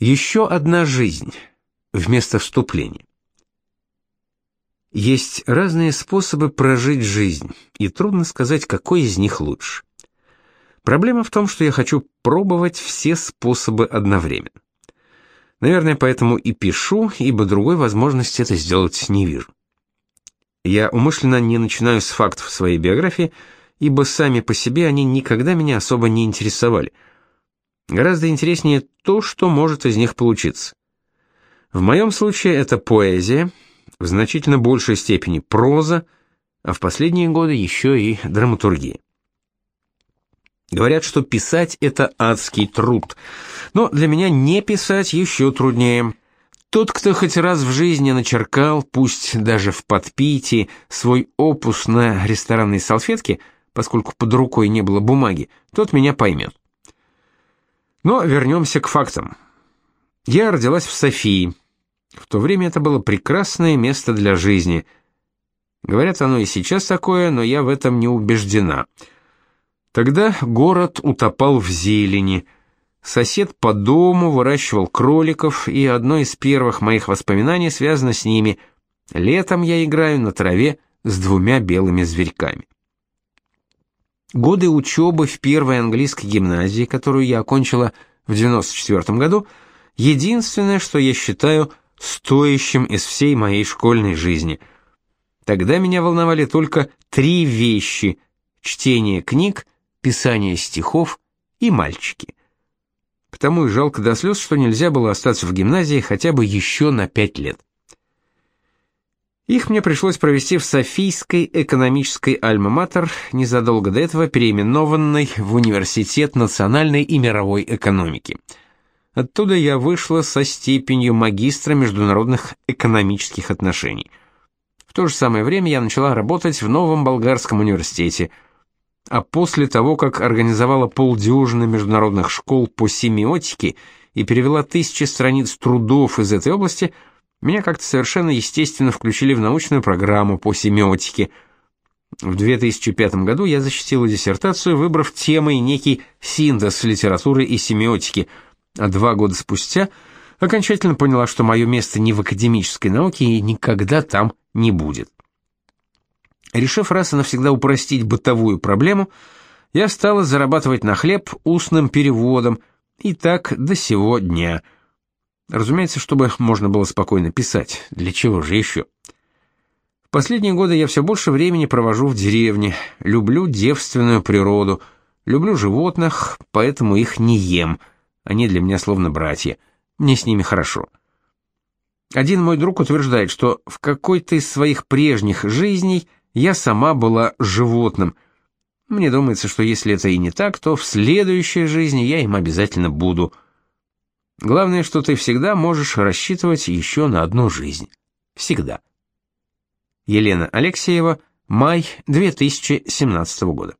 Еще одна жизнь вместо вступления. Есть разные способы прожить жизнь, и трудно сказать, какой из них лучше. Проблема в том, что я хочу пробовать все способы одновременно. Наверное, поэтому и пишу, ибо другой возможности это сделать не вижу. Я умышленно не начинаю с фактов своей биографии, ибо сами по себе они никогда меня особо не интересовали – Гораздо интереснее то, что может из них получиться. В моем случае это поэзия, в значительно большей степени проза, а в последние годы еще и драматургия. Говорят, что писать это адский труд. Но для меня не писать еще труднее. Тот, кто хоть раз в жизни начеркал, пусть даже в подпитии, свой опус на ресторанной салфетке, поскольку под рукой не было бумаги, тот меня поймет. Но вернемся к фактам. Я родилась в Софии. В то время это было прекрасное место для жизни. Говорят, оно и сейчас такое, но я в этом не убеждена. Тогда город утопал в зелени. Сосед по дому выращивал кроликов, и одно из первых моих воспоминаний связано с ними. Летом я играю на траве с двумя белыми зверьками. Годы учебы в первой английской гимназии, которую я окончила в 94 году, единственное, что я считаю стоящим из всей моей школьной жизни. Тогда меня волновали только три вещи: чтение книг, писание стихов и мальчики. Потому и жалко до слез, что нельзя было остаться в гимназии хотя бы еще на пять лет. Их мне пришлось провести в Софийской экономической альма-матер, незадолго до этого переименованной в Университет национальной и мировой экономики. Оттуда я вышла со степенью магистра международных экономических отношений. В то же самое время я начала работать в Новом Болгарском университете, а после того, как организовала полдюжины международных школ по семиотике и перевела тысячи страниц трудов из этой области – меня как-то совершенно естественно включили в научную программу по семиотике. В 2005 году я защитила диссертацию, выбрав темой некий синтез литературы и семиотики, а два года спустя окончательно поняла, что мое место не в академической науке и никогда там не будет. Решив раз и навсегда упростить бытовую проблему, я стала зарабатывать на хлеб устным переводом, и так до сего дня – Разумеется, чтобы можно было спокойно писать. Для чего же еще? В последние годы я все больше времени провожу в деревне. Люблю девственную природу. Люблю животных, поэтому их не ем. Они для меня словно братья. Мне с ними хорошо. Один мой друг утверждает, что в какой-то из своих прежних жизней я сама была животным. Мне думается, что если это и не так, то в следующей жизни я им обязательно буду – Главное, что ты всегда можешь рассчитывать еще на одну жизнь. Всегда. Елена Алексеева, май 2017 года.